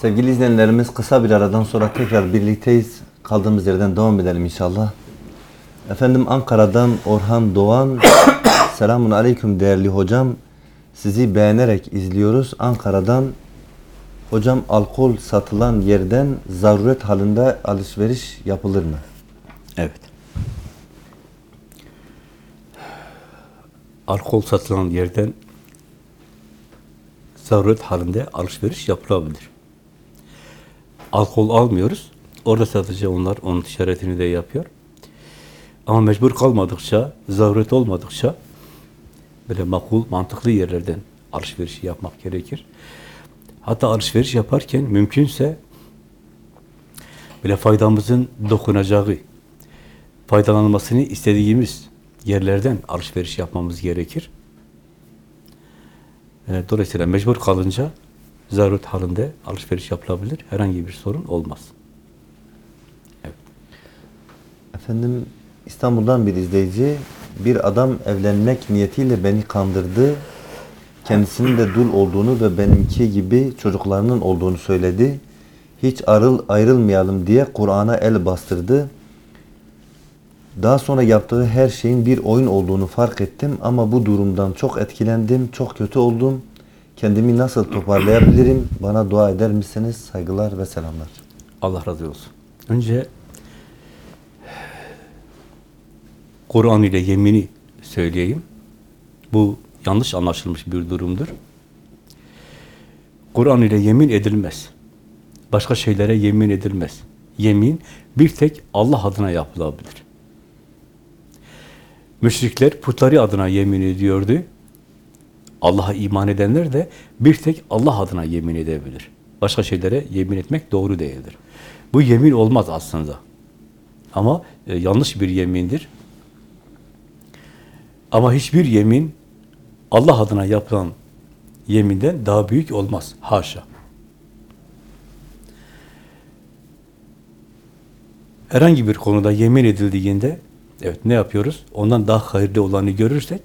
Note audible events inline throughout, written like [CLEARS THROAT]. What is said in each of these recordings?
Sevgili izleyenlerimiz kısa bir aradan sonra tekrar birlikteyiz. Kaldığımız yerden devam edelim inşallah. Efendim Ankara'dan Orhan Doğan. [COUGHS] Selamun Aleyküm değerli hocam. Sizi beğenerek izliyoruz. Ankara'dan hocam alkol satılan yerden zaruret halinde alışveriş yapılır mı? Evet. Alkol satılan yerden zaruret halinde alışveriş yapılabilir. Alkol almıyoruz. Orada sadece onlar onun ticaretini de yapıyor. Ama mecbur kalmadıkça, zaruret olmadıkça böyle makul, mantıklı yerlerden alışveriş yapmak gerekir. Hatta alışveriş yaparken mümkünse böyle faydamızın dokunacağı, faydalanılmasını istediğimiz yerlerden alışveriş yapmamız gerekir. E, Dolayısıyla mecbur kalınca zaruret halinde alışveriş yapılabilir. Herhangi bir sorun olmaz. Efendim İstanbul'dan bir izleyici bir adam evlenmek niyetiyle beni kandırdı. Kendisinin de dul olduğunu ve benimki gibi çocuklarının olduğunu söyledi. Hiç arıl ayrılmayalım diye Kur'an'a el bastırdı. Daha sonra yaptığı her şeyin bir oyun olduğunu fark ettim ama bu durumdan çok etkilendim, çok kötü oldum. Kendimi nasıl toparlayabilirim? Bana dua eder misiniz? Saygılar ve selamlar. Allah razı olsun. Önce Kur'an ile yemini söyleyeyim. Bu yanlış anlaşılmış bir durumdur. Kur'an ile yemin edilmez. Başka şeylere yemin edilmez. Yemin bir tek Allah adına yapılabilir. Müşrikler putları adına yemin ediyordu. Allah'a iman edenler de bir tek Allah adına yemin edebilir. Başka şeylere yemin etmek doğru değildir. Bu yemin olmaz aslında. Ama e, yanlış bir yemindir. Ama hiçbir yemin Allah adına yapılan yeminden daha büyük olmaz. Haşa. Herhangi bir konuda yemin edildiğinde evet ne yapıyoruz? Ondan daha hayırlı olanı görürsek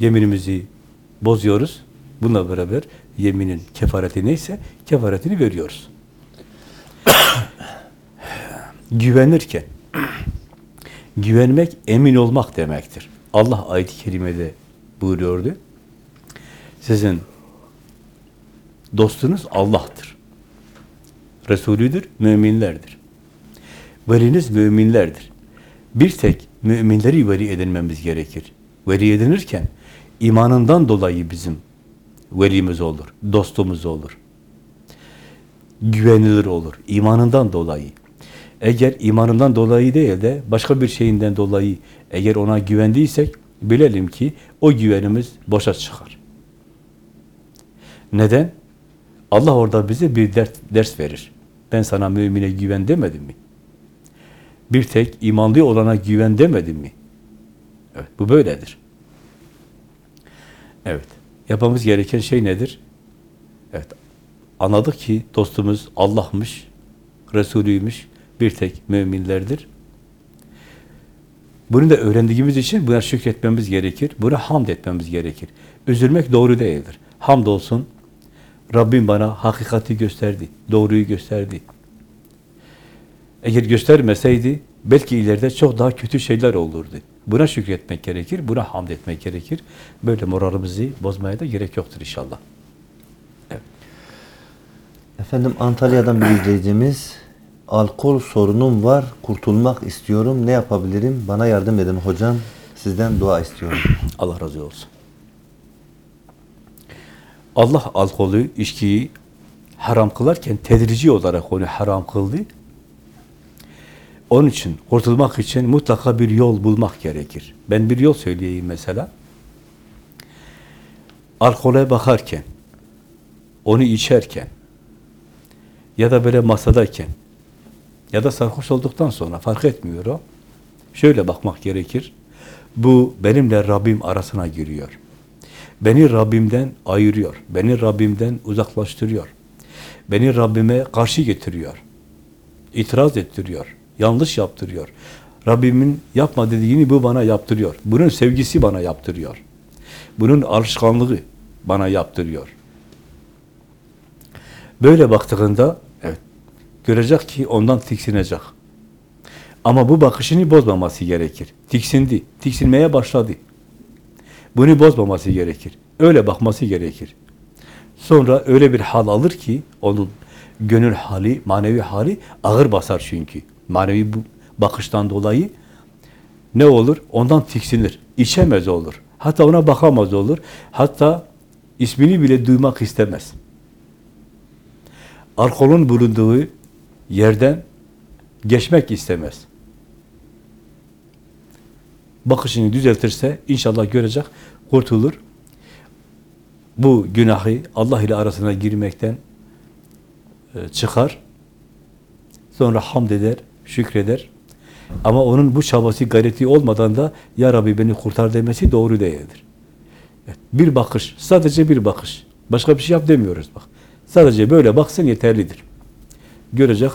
yeminimizi bozuyoruz. Bununla beraber yeminin kefareti neyse kefaretini veriyoruz. [COUGHS] Güvenirken güvenmek emin olmak demektir. Allah ayet-i kerimede buyuruyordu. Sizin dostunuz Allah'tır. Resulüdür, müminlerdir. Veliniz müminlerdir. Bir tek müminleri veli edinmemiz gerekir. Veli edinirken imanından dolayı bizim velimiz olur, dostumuz olur. Güvenilir olur, imanından dolayı. Eğer imanından dolayı değil de başka bir şeyinden dolayı eğer ona güvendiysek bilelim ki o güvenimiz boşa çıkar. Neden? Allah orada bize bir ders, ders verir. Ben sana mümine güven demedim mi? Bir tek imanlı olana güven demedim mi? Evet, bu böyledir. Evet, yapmamız gereken şey nedir? Evet, anladık ki dostumuz Allah'mış, Resulüymüş, bir tek müminlerdir. Bunu da öğrendiğimiz için buna şükretmemiz gerekir. Buna hamd etmemiz gerekir. Üzülmek doğru değildir. Hamd olsun. Rabbim bana hakikati gösterdi. Doğruyu gösterdi. Eğer göstermeseydi belki ileride çok daha kötü şeyler olurdu. Buna şükretmek gerekir. Buna hamd etmek gerekir. Böyle moralimizi bozmaya da gerek yoktur inşallah. Efendim Antalya'dan bir izleyicimiz alkol sorunum var, kurtulmak istiyorum. Ne yapabilirim? Bana yardım edin hocam. Sizden dua istiyorum. [CLEARS THROAT] Allah razı olsun. Allah alkolü, içkiyi haram kılarken tedrici olarak onu haram kıldı. Onun için, kurtulmak için mutlaka bir yol bulmak gerekir. Ben bir yol söyleyeyim mesela. Alkole bakarken, onu içerken ya da böyle masadayken ya da sarhoş olduktan sonra fark etmiyor o. Şöyle bakmak gerekir. Bu benimle Rabbim arasına giriyor. Beni Rabbimden ayırıyor. Beni Rabbimden uzaklaştırıyor. Beni Rabbime karşı getiriyor. İtiraz ettiriyor. Yanlış yaptırıyor. Rabbimin yapma dediğini bu bana yaptırıyor. Bunun sevgisi bana yaptırıyor. Bunun alışkanlığı bana yaptırıyor. Böyle baktığında evet görecek ki ondan tiksinecek. Ama bu bakışını bozmaması gerekir. Tiksindi, tiksinmeye başladı. Bunu bozmaması gerekir. Öyle bakması gerekir. Sonra öyle bir hal alır ki onun gönül hali, manevi hali ağır basar çünkü. Manevi bu bakıştan dolayı ne olur? Ondan tiksinir. İçemez olur. Hatta ona bakamaz olur. Hatta ismini bile duymak istemez. Alkolün bulunduğu yerden geçmek istemez. Bakışını düzeltirse inşallah görecek, kurtulur. Bu günahı Allah ile arasına girmekten e, çıkar. Sonra hamd eder, şükreder. Ama onun bu çabası, gayreti olmadan da Ya Rabbi beni kurtar demesi doğru değildir. Evet, bir bakış, sadece bir bakış. Başka bir şey yap demiyoruz bak. Sadece böyle baksın yeterlidir. Görecek,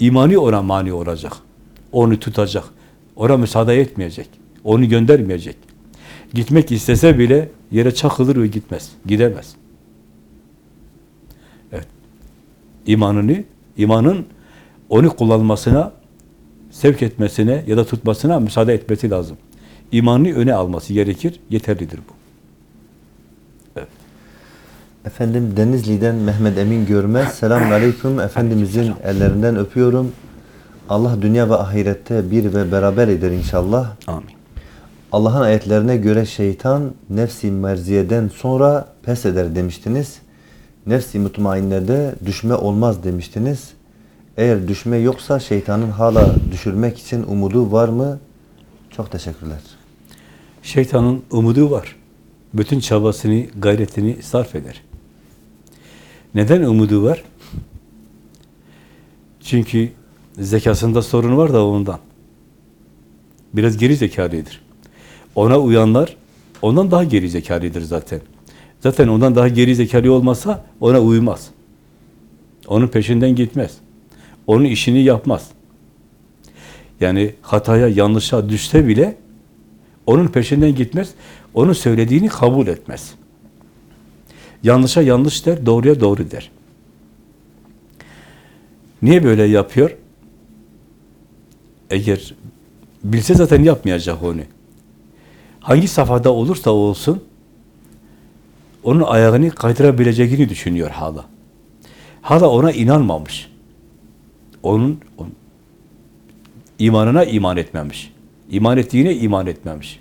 imani ona mani olacak. Onu tutacak. Ona müsaade etmeyecek. Onu göndermeyecek. Gitmek istese bile yere çakılır ve gitmez. Gidemez. Evet. İmanını, imanın onu kullanmasına, sevk etmesine ya da tutmasına müsaade etmesi lazım. İmanını öne alması gerekir. Yeterlidir bu. Efendim Denizli'den Mehmet Emin Görmez. [COUGHS] Selamun Aleyküm. Efendimizin ellerinden öpüyorum. Allah dünya ve ahirette bir ve beraber eder inşallah. Amin. Allah'ın ayetlerine göre şeytan nefsi merziyeden sonra pes eder demiştiniz. Nefsi mutmainnede düşme olmaz demiştiniz. Eğer düşme yoksa şeytanın hala düşürmek için umudu var mı? Çok teşekkürler. Şeytanın umudu var. Bütün çabasını, gayretini sarf eder. Neden umudu var? Çünkü zekasında sorun var da ondan. Biraz geri zekalıdır. Ona uyanlar ondan daha geri zekalıdır zaten. Zaten ondan daha geri zekalı olmasa ona uymaz. Onun peşinden gitmez. Onun işini yapmaz. Yani hataya, yanlışa düşse bile onun peşinden gitmez. Onun söylediğini kabul etmez. Yanlışa yanlış der, doğruya doğru der. Niye böyle yapıyor? Eğer bilse zaten yapmayacak onu. Hangi safhada olursa olsun onun ayağını kaydırabileceğini düşünüyor hala. Hala ona inanmamış. Onun, onun imanına iman etmemiş. İman ettiğine iman etmemiş.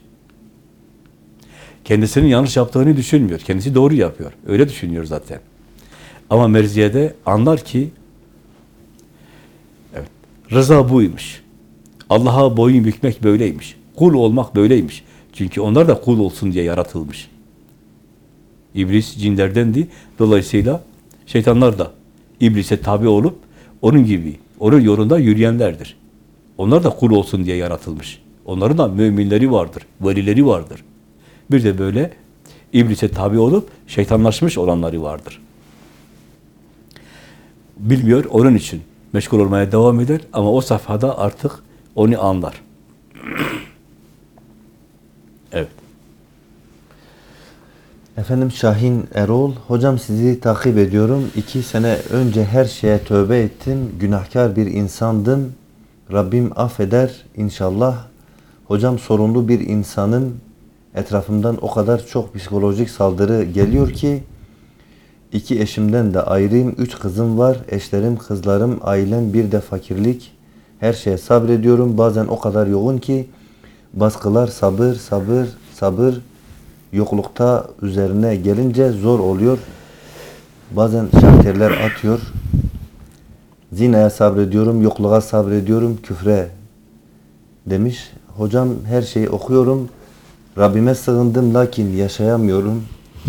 Kendisinin yanlış yaptığını düşünmüyor. Kendisi doğru yapıyor. Öyle düşünüyor zaten. Ama merziyede anlar ki evet, rıza buymuş. Allah'a boyun bükmek böyleymiş. Kul olmak böyleymiş. Çünkü onlar da kul olsun diye yaratılmış. İblis cinlerdendi. Dolayısıyla şeytanlar da iblise tabi olup onun gibi, onun yolunda yürüyenlerdir. Onlar da kul olsun diye yaratılmış. Onların da müminleri vardır, velileri vardır. Bir de böyle iblise tabi olup şeytanlaşmış olanları vardır. Bilmiyor, onun için meşgul olmaya devam eder ama o safhada artık onu anlar. Efendim Şahin Erol, hocam sizi takip ediyorum. İki sene önce her şeye tövbe ettim. Günahkar bir insandım. Rabbim affeder inşallah. Hocam sorunlu bir insanın etrafımdan o kadar çok psikolojik saldırı geliyor ki iki eşimden de ayrıyım. Üç kızım var. Eşlerim, kızlarım, ailem bir de fakirlik. Her şeye sabrediyorum. Bazen o kadar yoğun ki baskılar sabır, sabır, sabır yoklukta üzerine gelince zor oluyor. Bazen şarterler atıyor. Zinaya sabrediyorum, yokluğa sabrediyorum, küfre demiş. Hocam her şeyi okuyorum. Rabbime sığındım lakin yaşayamıyorum.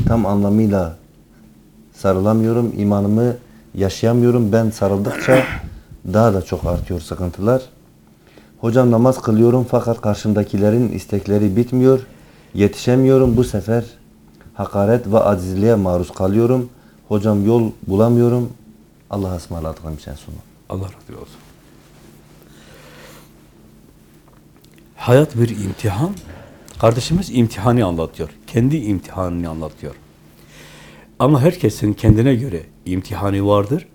Tam anlamıyla sarılamıyorum. imanımı yaşayamıyorum. Ben sarıldıkça daha da çok artıyor sıkıntılar. Hocam namaz kılıyorum fakat karşımdakilerin istekleri bitmiyor. Yetişemiyorum bu sefer. Hakaret ve acizliğe maruz kalıyorum. Hocam yol bulamıyorum. Allah'a ısmarladık en sonu. Allah razı olsun. Hayat bir imtihan. Kardeşimiz imtihanı anlatıyor. Kendi imtihanını anlatıyor. Ama herkesin kendine göre imtihanı vardır.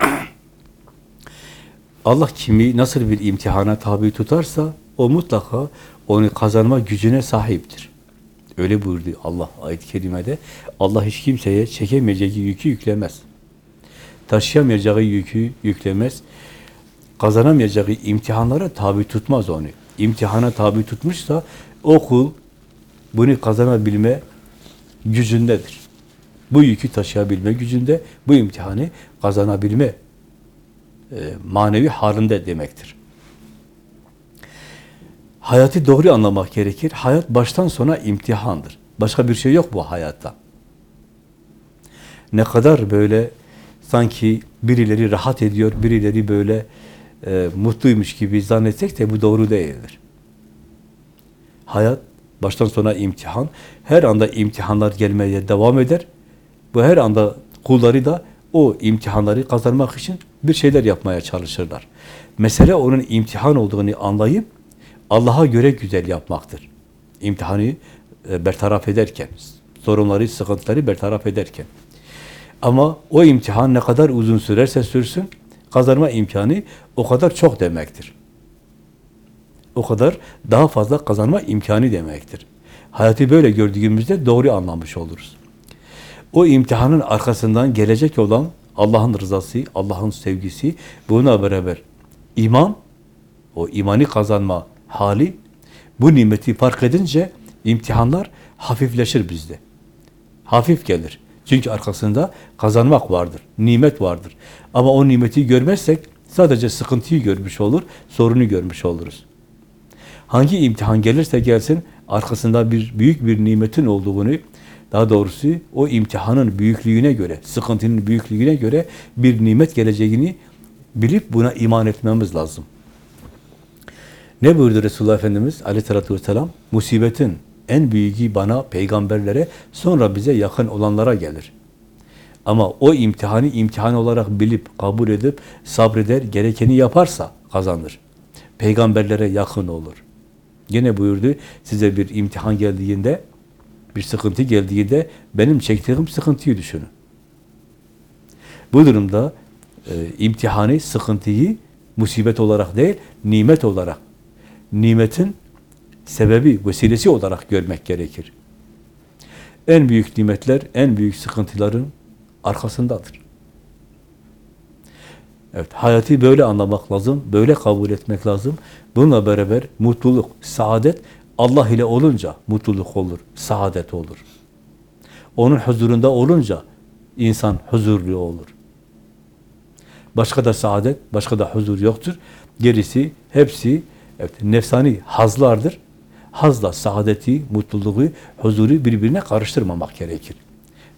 [CLEARS THROAT] Allah kimi nasıl bir imtihana tabi tutarsa o mutlaka onu kazanma gücüne sahiptir. Öyle buyurdu Allah ayet-i kerimede. Allah hiç kimseye çekemeyeceği yükü yüklemez. Taşıyamayacağı yükü yüklemez. Kazanamayacağı imtihanlara tabi tutmaz onu. İmtihana tabi tutmuşsa o kul bunu kazanabilme gücündedir. Bu yükü taşıyabilme gücünde, bu imtihanı kazanabilme e, manevi halinde demektir. Hayatı doğru anlamak gerekir. Hayat baştan sona imtihandır. Başka bir şey yok bu hayatta. Ne kadar böyle sanki birileri rahat ediyor, birileri böyle e, mutluymuş gibi zannetsek de bu doğru değildir. Hayat baştan sona imtihan. Her anda imtihanlar gelmeye devam eder. Bu her anda kulları da o imtihanları kazanmak için bir şeyler yapmaya çalışırlar. Mesele onun imtihan olduğunu anlayıp Allah'a göre güzel yapmaktır. İmtihanı e, bertaraf ederken, sorunları, sıkıntıları bertaraf ederken. Ama o imtihan ne kadar uzun sürerse sürsün, kazanma imkanı o kadar çok demektir. O kadar daha fazla kazanma imkanı demektir. Hayatı böyle gördüğümüzde doğru anlamış oluruz. O imtihanın arkasından gelecek olan Allah'ın rızası, Allah'ın sevgisi, buna beraber iman, o imani kazanma hali, bu nimeti fark edince imtihanlar hafifleşir bizde. Hafif gelir. Çünkü arkasında kazanmak vardır, nimet vardır. Ama o nimeti görmezsek sadece sıkıntıyı görmüş olur, sorunu görmüş oluruz. Hangi imtihan gelirse gelsin arkasında bir büyük bir nimetin olduğunu, daha doğrusu o imtihanın büyüklüğüne göre, sıkıntının büyüklüğüne göre bir nimet geleceğini bilip buna iman etmemiz lazım. Ne buyurdu Resulullah Efendimiz aleyhissalatü vesselam? Musibetin en büyüğü bana, peygamberlere, sonra bize yakın olanlara gelir. Ama o imtihanı imtihan olarak bilip, kabul edip, sabreder, gerekeni yaparsa kazanır. Peygamberlere yakın olur. Gene buyurdu, size bir imtihan geldiğinde, bir sıkıntı geldiğinde benim çektiğim sıkıntıyı düşünün. Bu durumda e, imtihanı, sıkıntıyı musibet olarak değil, nimet olarak, nimetin sebebi, vesilesi olarak görmek gerekir. En büyük nimetler, en büyük sıkıntıların arkasındadır. Evet, hayatı böyle anlamak lazım, böyle kabul etmek lazım. Bununla beraber mutluluk, saadet Allah ile olunca mutluluk olur, saadet olur. Onun huzurunda olunca insan huzurlu olur. Başka da saadet, başka da huzur yoktur. Gerisi, hepsi evet, nefsani hazlardır. Hazla saadeti, mutluluğu, huzuru birbirine karıştırmamak gerekir.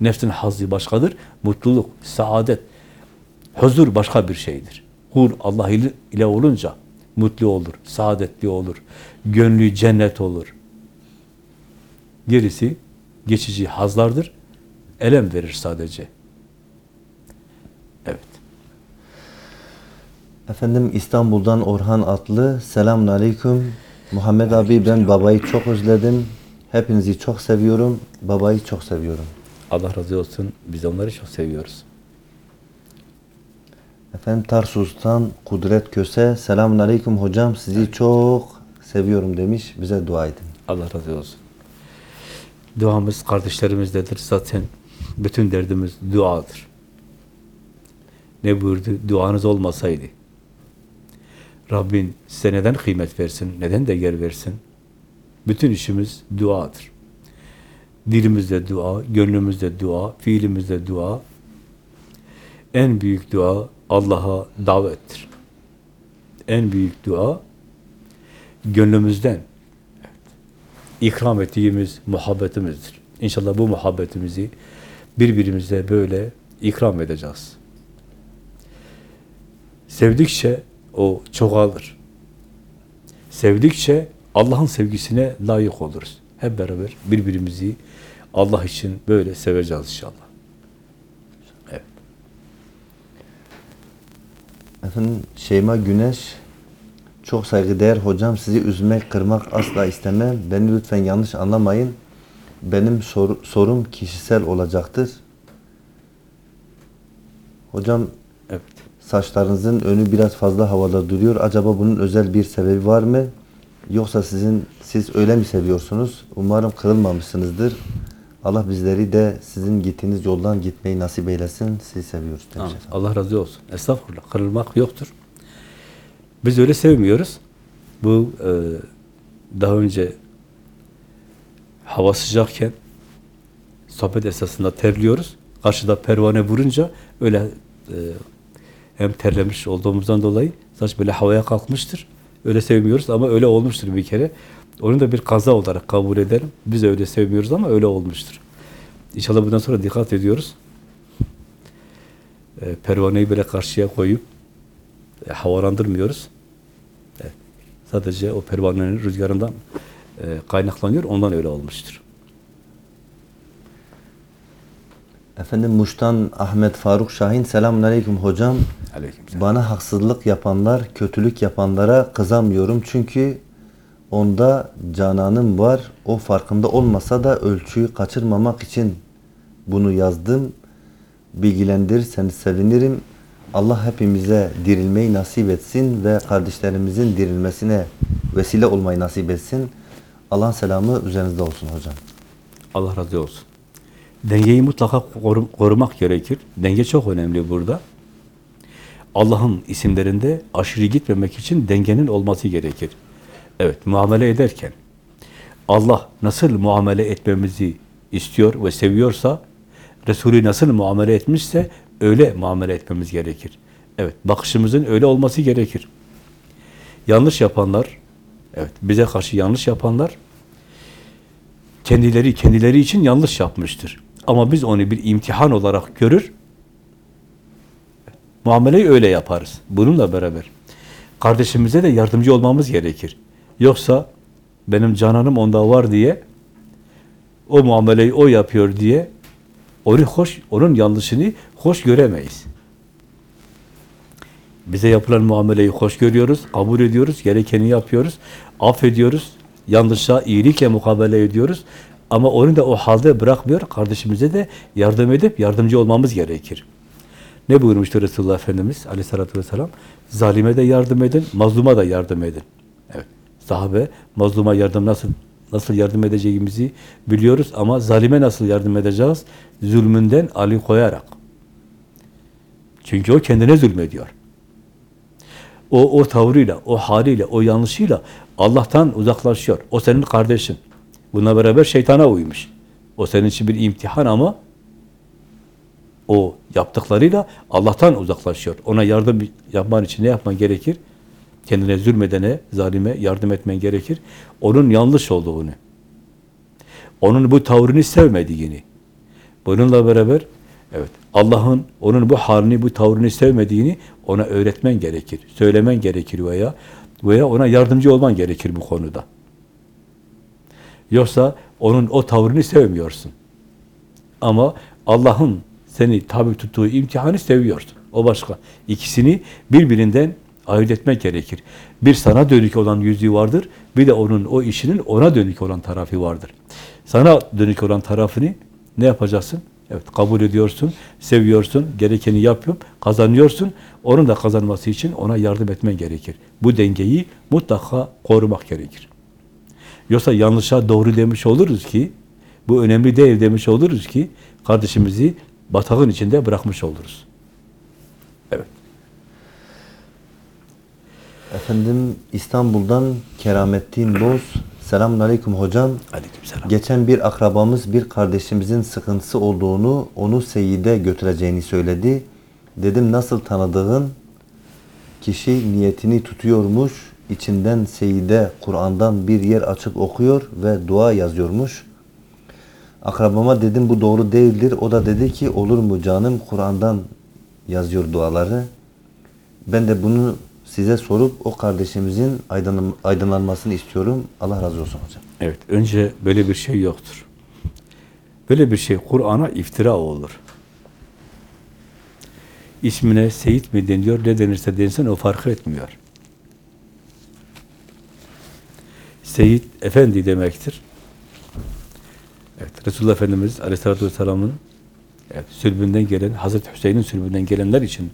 Nefsin hazzı başkadır, mutluluk, saadet, huzur başka bir şeydir. Kul Allah ile olunca mutlu olur, saadetli olur, gönlü cennet olur. Gerisi geçici hazlardır, elem verir sadece. Evet. Efendim İstanbul'dan Orhan Atlı. Selamun Aleyküm. Muhammed abi ben babayı çok özledim. Hepinizi çok seviyorum. Babayı çok seviyorum. Allah razı olsun. Biz onları çok seviyoruz. Efendim Tarsus'tan Kudret Köse. Selamun Aleyküm hocam. Sizi çok seviyorum demiş. Bize dua edin. Allah razı olsun. Duamız kardeşlerimizdedir. Zaten bütün derdimiz duadır. Ne buyurdu? Duanız olmasaydı. Rabbin size neden kıymet versin, neden değer versin? Bütün işimiz duadır. Dilimizde dua, gönlümüzde dua, fiilimizde dua. En büyük dua Allah'a davettir. En büyük dua gönlümüzden ikram ettiğimiz muhabbetimizdir. İnşallah bu muhabbetimizi birbirimize böyle ikram edeceğiz. Sevdikçe o çoğalır. Sevdikçe Allah'ın sevgisine layık oluruz. Hep beraber birbirimizi Allah için böyle seveceğiz inşallah. Evet. Efendim Şeyma Güneş çok saygıdeğer hocam sizi üzmek, kırmak asla istemem. Beni lütfen yanlış anlamayın. Benim sor- sorum kişisel olacaktır. Hocam. Saçlarınızın önü biraz fazla havada duruyor. Acaba bunun özel bir sebebi var mı? Yoksa sizin siz öyle mi seviyorsunuz? Umarım kırılmamışsınızdır. Allah bizleri de sizin gittiğiniz yoldan gitmeyi nasip eylesin. Sizi seviyoruz. efendim. Allah razı olsun. Estağfurullah. Kırılmak yoktur. Biz öyle sevmiyoruz. Bu e, daha önce hava sıcakken sohbet esasında terliyoruz. Karşıda pervane vurunca öyle e, hem terlemiş olduğumuzdan dolayı saç böyle havaya kalkmıştır. Öyle sevmiyoruz ama öyle olmuştur bir kere. Onu da bir kaza olarak kabul edelim. Biz de öyle sevmiyoruz ama öyle olmuştur. İnşallah bundan sonra dikkat ediyoruz. E, pervaneyi böyle karşıya koyup e, havalandırmıyoruz. Evet. Sadece o pervanenin rüzgarından e, kaynaklanıyor. Ondan öyle olmuştur. Efendim Muş'tan Ahmet Faruk Şahin. Selamun Aleyküm hocam. Aleykümselam. Bana haksızlık yapanlar, kötülük yapanlara kızamıyorum. Çünkü onda cananım var. O farkında olmasa da ölçüyü kaçırmamak için bunu yazdım. Bilgilendirirseniz sevinirim. Allah hepimize dirilmeyi nasip etsin ve kardeşlerimizin dirilmesine vesile olmayı nasip etsin. Allah'ın selamı üzerinizde olsun hocam. Allah razı olsun. Dengeyi mutlaka koru- korumak gerekir. Denge çok önemli burada. Allah'ın isimlerinde aşırı gitmemek için dengenin olması gerekir. Evet, muamele ederken Allah nasıl muamele etmemizi istiyor ve seviyorsa, Resulü nasıl muamele etmişse öyle muamele etmemiz gerekir. Evet, bakışımızın öyle olması gerekir. Yanlış yapanlar, evet bize karşı yanlış yapanlar kendileri kendileri için yanlış yapmıştır. Ama biz onu bir imtihan olarak görür, muameleyi öyle yaparız. Bununla beraber kardeşimize de yardımcı olmamız gerekir. Yoksa benim cananım onda var diye o muameleyi o yapıyor diye onu hoş, onun yanlışını hoş göremeyiz. Bize yapılan muameleyi hoş görüyoruz, kabul ediyoruz, gerekeni yapıyoruz, affediyoruz, yanlışa iyilikle mukabele ediyoruz. Ama onu da o halde bırakmıyor, kardeşimize de yardım edip yardımcı olmamız gerekir. Ne buyurmuştu Resulullah Efendimiz aleyhissalatü vesselam? Zalime de yardım edin, mazluma da yardım edin. Evet, sahabe mazluma yardım nasıl nasıl yardım edeceğimizi biliyoruz ama zalime nasıl yardım edeceğiz? Zulmünden ali koyarak. Çünkü o kendine zulmediyor. O, o tavrıyla, o haliyle, o yanlışıyla Allah'tan uzaklaşıyor. O senin kardeşin. Buna beraber şeytana uymuş. O senin için bir imtihan ama o yaptıklarıyla Allah'tan uzaklaşıyor. Ona yardım yapman için ne yapman gerekir? Kendine zulmedene, zalime yardım etmen gerekir. Onun yanlış olduğunu, onun bu tavrını sevmediğini, bununla beraber evet Allah'ın onun bu halini, bu tavrını sevmediğini ona öğretmen gerekir, söylemen gerekir veya veya ona yardımcı olman gerekir bu konuda. Yoksa onun o tavrını sevmiyorsun. Ama Allah'ın seni tabi tuttuğu imtihanı seviyorsun. O başka. İkisini birbirinden ayırt etmek gerekir. Bir sana dönük olan yüzü vardır, bir de onun o işinin ona dönük olan tarafı vardır. Sana dönük olan tarafını ne yapacaksın? Evet, kabul ediyorsun, seviyorsun, gerekeni yapıp kazanıyorsun. Onun da kazanması için ona yardım etmen gerekir. Bu dengeyi mutlaka korumak gerekir. Yoksa yanlışa doğru demiş oluruz ki, bu önemli değil demiş oluruz ki, kardeşimizi batağın içinde bırakmış oluruz. Evet. Efendim İstanbul'dan Keramettin Boz. Selamun Aleyküm hocam. Aleykümselam. Geçen bir akrabamız bir kardeşimizin sıkıntısı olduğunu, onu Seyit'e götüreceğini söyledi. Dedim nasıl tanıdığın? Kişi niyetini tutuyormuş, içinden Seyit'e Kur'an'dan bir yer açıp okuyor ve dua yazıyormuş. Akrabama dedim bu doğru değildir. O da dedi ki olur mu canım Kur'an'dan yazıyor duaları. Ben de bunu size sorup o kardeşimizin aydın- aydınlanmasını istiyorum. Allah razı olsun hocam. Evet, önce böyle bir şey yoktur. Böyle bir şey Kur'an'a iftira olur. İsmine Seyit mi deniyor, ne denirse densin o fark etmiyor. Seyit, efendi demektir. Evet, Resulullah Efendimiz Aleyhisselatü Vesselam'ın evet, sülbünden gelen, Hazreti Hüseyin'in sülbünden gelenler için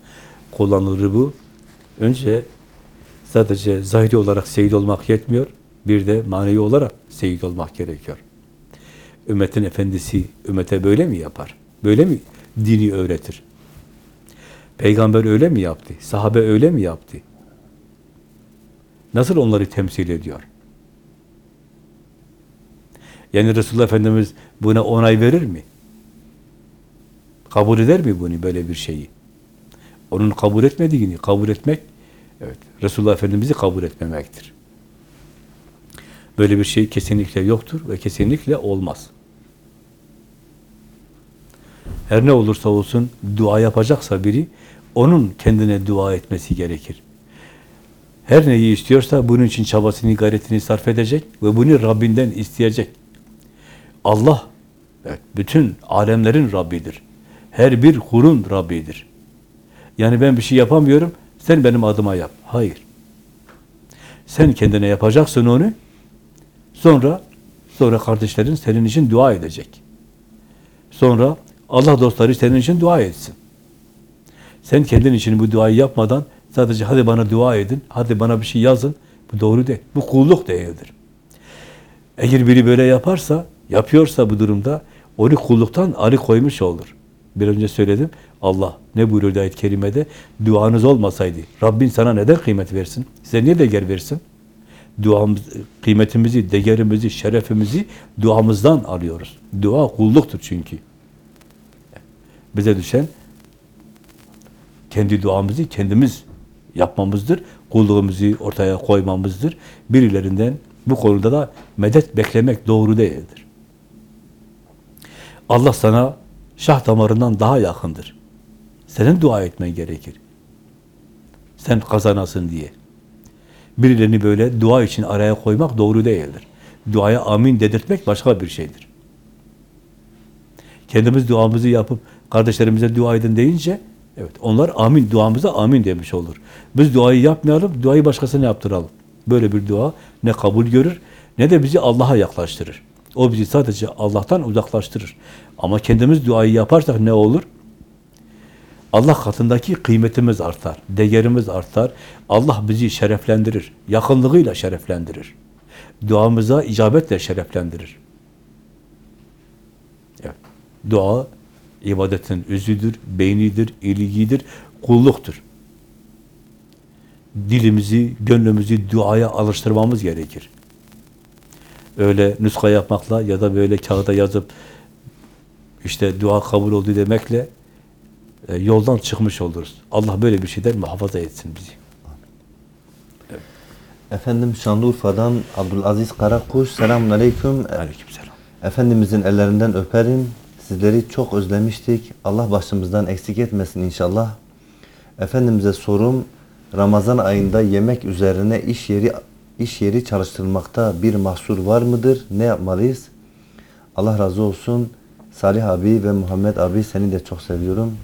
kullanılır bu? Önce sadece zahiri olarak seyit olmak yetmiyor. Bir de manevi olarak seyit olmak gerekiyor. Ümmetin efendisi ümmete böyle mi yapar? Böyle mi dini öğretir? Peygamber öyle mi yaptı? Sahabe öyle mi yaptı? Nasıl onları temsil ediyor? Yani Resulullah Efendimiz buna onay verir mi? Kabul eder mi bunu böyle bir şeyi? Onun kabul etmediğini kabul etmek, evet Resulullah Efendimiz'i kabul etmemektir. Böyle bir şey kesinlikle yoktur ve kesinlikle olmaz. Her ne olursa olsun dua yapacaksa biri, onun kendine dua etmesi gerekir. Her neyi istiyorsa bunun için çabasını, gayretini sarf edecek ve bunu Rabbinden isteyecek. Allah, evet, bütün alemlerin Rabbidir. Her bir kulun Rabbidir. Yani ben bir şey yapamıyorum, sen benim adıma yap. Hayır. Sen kendine yapacaksın onu, sonra sonra kardeşlerin senin için dua edecek. Sonra Allah dostları senin için dua etsin. Sen kendin için bu duayı yapmadan sadece hadi bana dua edin, hadi bana bir şey yazın. Bu doğru değil. Bu kulluk değildir. Eğer biri böyle yaparsa, yapıyorsa bu durumda onu kulluktan arı koymuş olur. Bir önce söyledim. Allah ne buyuruyor ayet-i kerimede? Duanız olmasaydı Rabbin sana neden kıymet versin? Size niye değer versin? Duamız, kıymetimizi, değerimizi, şerefimizi duamızdan alıyoruz. Dua kulluktur çünkü. Bize düşen kendi duamızı kendimiz yapmamızdır. Kulluğumuzu ortaya koymamızdır. Birilerinden bu konuda da medet beklemek doğru değildir. Allah sana şah damarından daha yakındır. Senin dua etmen gerekir. Sen kazanasın diye. Birilerini böyle dua için araya koymak doğru değildir. Duaya amin dedirtmek başka bir şeydir. Kendimiz duamızı yapıp kardeşlerimize dua edin deyince evet onlar amin duamıza amin demiş olur. Biz duayı yapmayalım, duayı başkasına yaptıralım. Böyle bir dua ne kabul görür ne de bizi Allah'a yaklaştırır. O bizi sadece Allah'tan uzaklaştırır. Ama kendimiz duayı yaparsak ne olur? Allah katındaki kıymetimiz artar, değerimiz artar. Allah bizi şereflendirir, yakınlığıyla şereflendirir. Duamıza icabetle şereflendirir. Evet. Dua ibadetin özüdür, beynidir, ilgidir, kulluktur. Dilimizi, gönlümüzü duaya alıştırmamız gerekir. Öyle nuska yapmakla ya da böyle kağıda yazıp işte dua kabul oldu demekle e, yoldan çıkmış oluruz. Allah böyle bir şeyden muhafaza etsin bizi. Efendim Şanlıurfa'dan Abdülaziz Karakuş. Selamun Aleyküm. Aleykümselam. Efendimizin ellerinden öperim. Sizleri çok özlemiştik. Allah başımızdan eksik etmesin inşallah. Efendimiz'e sorum Ramazan ayında yemek üzerine iş yeri iş yeri çalıştırmakta bir mahsur var mıdır? Ne yapmalıyız? Allah razı olsun. Salih abi ve Muhammed abi seni de çok seviyorum.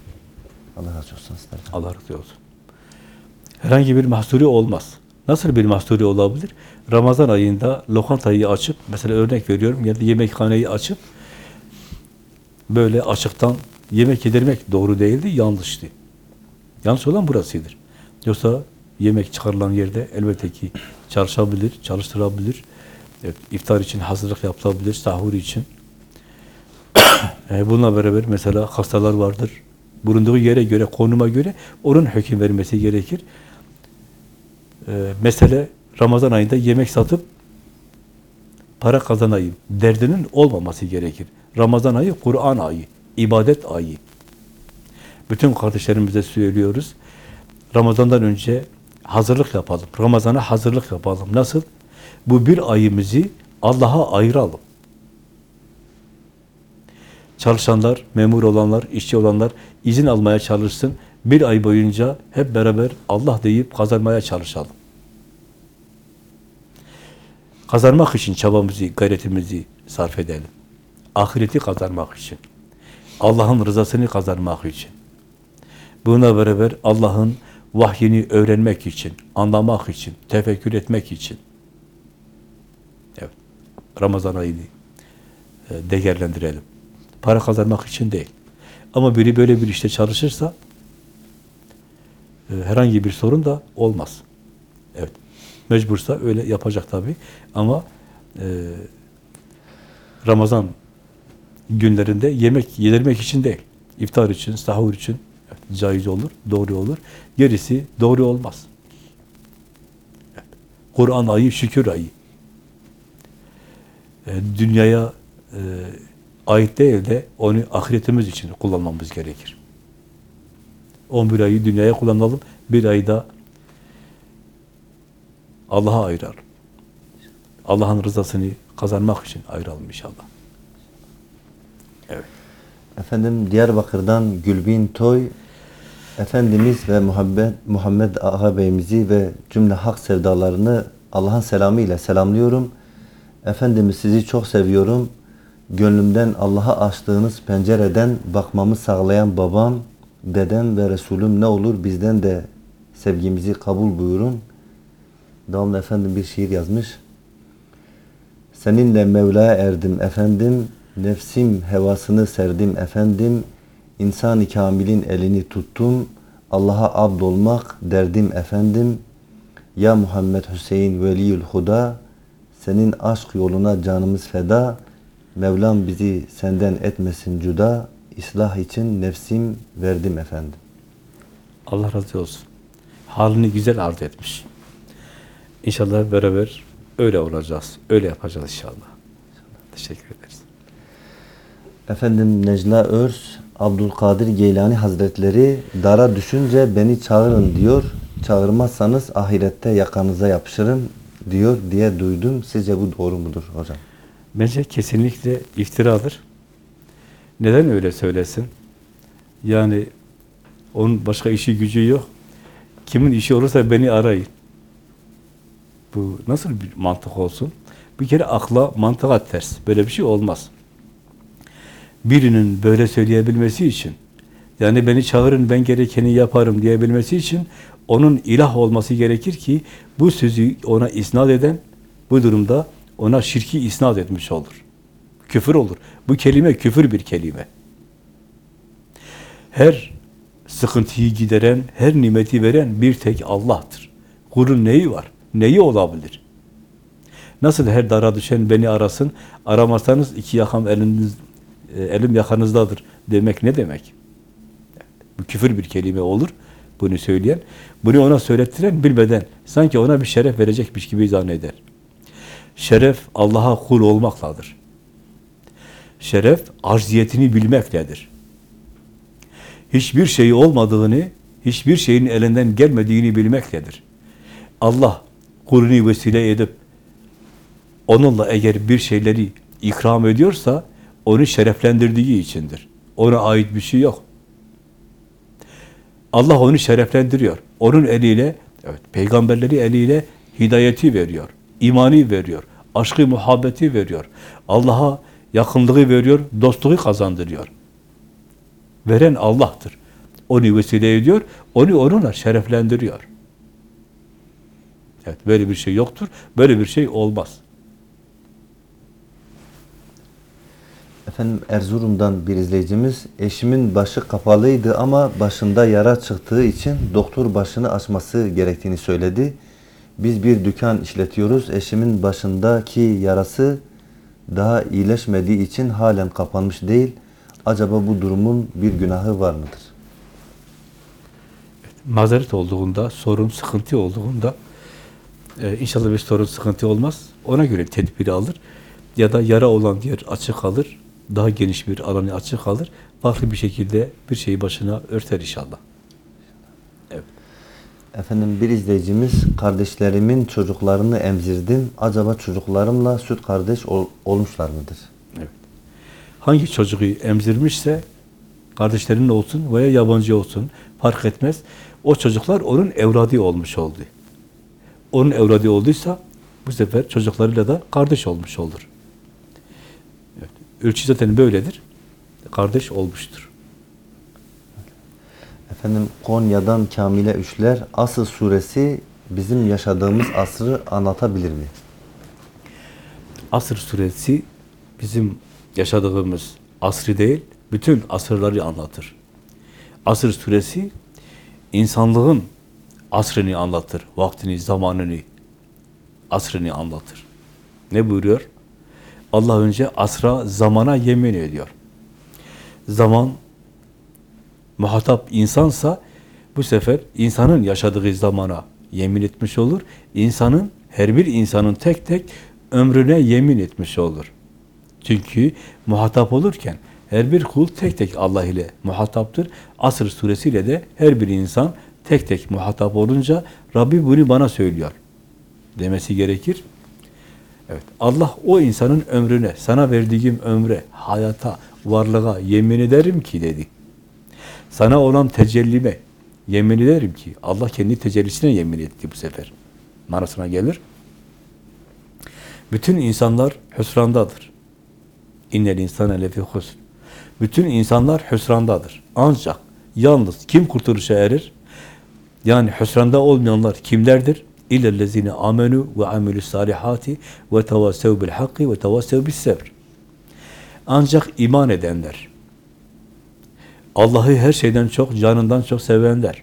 Allah razı olsun sizlerden. Allah razı olsun. Herhangi bir mahsuri olmaz. Nasıl bir mahsuri olabilir? Ramazan ayında lokantayı açıp, mesela örnek veriyorum, ya da yemekhaneyi açıp, böyle açıktan yemek yedirmek doğru değildi, yanlıştı. Yanlış olan burasıdır. Yoksa yemek çıkarılan yerde elbette ki çalışabilir, çalıştırabilir. Evet, iftar için hazırlık yapılabilir, sahur için. [COUGHS] Bununla beraber mesela hastalar vardır. Bulunduğu yere göre, konuma göre onun hüküm vermesi gerekir. E, mesele Ramazan ayında yemek satıp para kazanayım derdinin olmaması gerekir. Ramazan ayı Kur'an ayı, ibadet ayı. Bütün kardeşlerimize söylüyoruz. Ramazandan önce hazırlık yapalım. Ramazana hazırlık yapalım. Nasıl? Bu bir ayımızı Allah'a ayıralım. Çalışanlar, memur olanlar, işçi olanlar izin almaya çalışsın. Bir ay boyunca hep beraber Allah deyip kazanmaya çalışalım. Kazanmak için çabamızı, gayretimizi sarf edelim. Ahireti kazanmak için. Allah'ın rızasını kazanmak için. Buna beraber Allah'ın vahyini öğrenmek için, anlamak için, tefekkür etmek için. Evet. Ramazan ayını e, değerlendirelim. Para kazanmak için değil. Ama biri böyle bir işte çalışırsa e, herhangi bir sorun da olmaz. Evet. Mecbursa öyle yapacak tabii. Ama e, Ramazan günlerinde yemek yedirmek için değil. İftar için, sahur için evet, caiz olur, doğru olur. Gerisi doğru olmaz. Kur'an ayı, şükür ayı. E, dünyaya e, ait değil de onu ahiretimiz için kullanmamız gerekir. 11 ayı dünyaya kullanalım, bir ayda Allah'a ayıralım. Allah'ın rızasını kazanmak için ayıralım inşallah. Evet. Efendim Diyarbakır'dan Gülbin Toy Efendimiz ve Muhammed, Muhammed ağabeyimizi ve cümle hak sevdalarını Allah'ın selamı ile selamlıyorum. Efendimiz sizi çok seviyorum. Gönlümden Allah'a açtığınız pencereden bakmamı sağlayan babam, dedem ve Resulüm ne olur bizden de sevgimizi kabul buyurun. Devamlı efendim bir şiir yazmış. Seninle Mevla'ya erdim efendim, nefsim hevasını serdim efendim, insan-ı kamilin elini tuttum, Allah'a abd olmak derdim efendim. Ya Muhammed Hüseyin Veliyül Huda, senin aşk yoluna canımız feda, Mevlam bizi senden etmesin cüda, İslah için nefsim verdim efendim. Allah razı olsun. Halini güzel arz etmiş. İnşallah beraber öyle olacağız. Öyle yapacağız inşallah. Teşekkür ederiz. Efendim Necla Örs, Abdülkadir Geylani Hazretleri dara düşünce beni çağırın diyor. Çağırmazsanız ahirette yakanıza yapışırım diyor diye duydum. Sizce bu doğru mudur hocam? Bence kesinlikle iftiradır. Neden öyle söylesin? Yani onun başka işi gücü yok. Kimin işi olursa beni arayın. Bu nasıl bir mantık olsun? Bir kere akla, mantığa ters. Böyle bir şey olmaz. Birinin böyle söyleyebilmesi için, yani beni çağırın ben gerekeni yaparım diyebilmesi için onun ilah olması gerekir ki bu sözü ona isnat eden bu durumda ona şirki isnat etmiş olur. Küfür olur. Bu kelime küfür bir kelime. Her sıkıntıyı gideren, her nimeti veren bir tek Allah'tır. Kulun neyi var? Neyi olabilir? Nasıl her dara düşen beni arasın, aramazsanız iki yakam eliniz, elim yakanızdadır demek ne demek? Bu küfür bir kelime olur. Bunu söyleyen, bunu ona söylettiren bilmeden sanki ona bir şeref verecekmiş gibi zanneder. Şeref Allah'a kul olmakladır. Şeref acziyetini bilmektedir. Hiçbir şeyi olmadığını, hiçbir şeyin elinden gelmediğini bilmektedir. Allah kulunu vesile edip onunla eğer bir şeyleri ikram ediyorsa onu şereflendirdiği içindir. Ona ait bir şey yok. Allah onu şereflendiriyor. Onun eliyle, evet, peygamberleri eliyle hidayeti veriyor, imani veriyor, aşkı, muhabbeti veriyor. Allah'a yakınlığı veriyor, dostluğu kazandırıyor. Veren Allah'tır. Onu vesile ediyor, onu onunla şereflendiriyor. Evet, böyle bir şey yoktur, böyle bir şey olmaz. Efendim Erzurum'dan bir izleyicimiz eşimin başı kapalıydı ama başında yara çıktığı için doktor başını açması gerektiğini söyledi. Biz bir dükkan işletiyoruz. Eşimin başındaki yarası daha iyileşmediği için halen kapanmış değil. Acaba bu durumun bir günahı var mıdır? mazeret olduğunda, sorun, sıkıntı olduğunda e, inşallah bir sorun, sıkıntı olmaz. Ona göre tedbiri alır. Ya da yara olan yer açık kalır. Daha geniş bir alanı açık kalır. Farklı bir şekilde bir şeyi başına örter inşallah. Evet. Efendim bir izleyicimiz kardeşlerimin çocuklarını emzirdim. Acaba çocuklarımla süt kardeş ol- olmuşlar mıdır? Evet. Hangi çocuğu emzirmişse kardeşlerinin olsun veya yabancı olsun fark etmez. O çocuklar onun evladı olmuş oldu. Onun evladı olduysa bu sefer çocuklarıyla da kardeş olmuş olur. Ölçü zaten böyledir. Kardeş olmuştur. Efendim Konya'dan Kamile Üçler Asıl suresi bizim yaşadığımız asrı anlatabilir mi? Asır suresi bizim yaşadığımız asrı değil, bütün asırları anlatır. Asır suresi insanlığın asrını anlatır, vaktini, zamanını, asrını anlatır. Ne buyuruyor? Allah önce asra, zamana yemin ediyor. Zaman muhatap insansa bu sefer insanın yaşadığı zamana yemin etmiş olur. İnsanın, her bir insanın tek tek ömrüne yemin etmiş olur. Çünkü muhatap olurken her bir kul tek tek Allah ile muhataptır. Asr suresiyle de her bir insan tek tek muhatap olunca Rabbi bunu bana söylüyor demesi gerekir. Evet, Allah o insanın ömrüne, sana verdiğim ömre, hayata, varlığa yemin ederim ki dedi. Sana olan tecellime yemin ederim ki Allah kendi tecellisine yemin etti bu sefer. Manasına gelir. Bütün insanlar hüsrandadır. İnnel insane lefi husn. Bütün insanlar hüsrandadır. Ancak yalnız kim kurtuluşa erir? Yani hüsranda olmayanlar kimlerdir? İllellezine amenu ve amilus salihati ve tevassev bil hakki ve tevassev bis sabr. Ancak iman edenler, Allah'ı her şeyden çok, canından çok sevenler.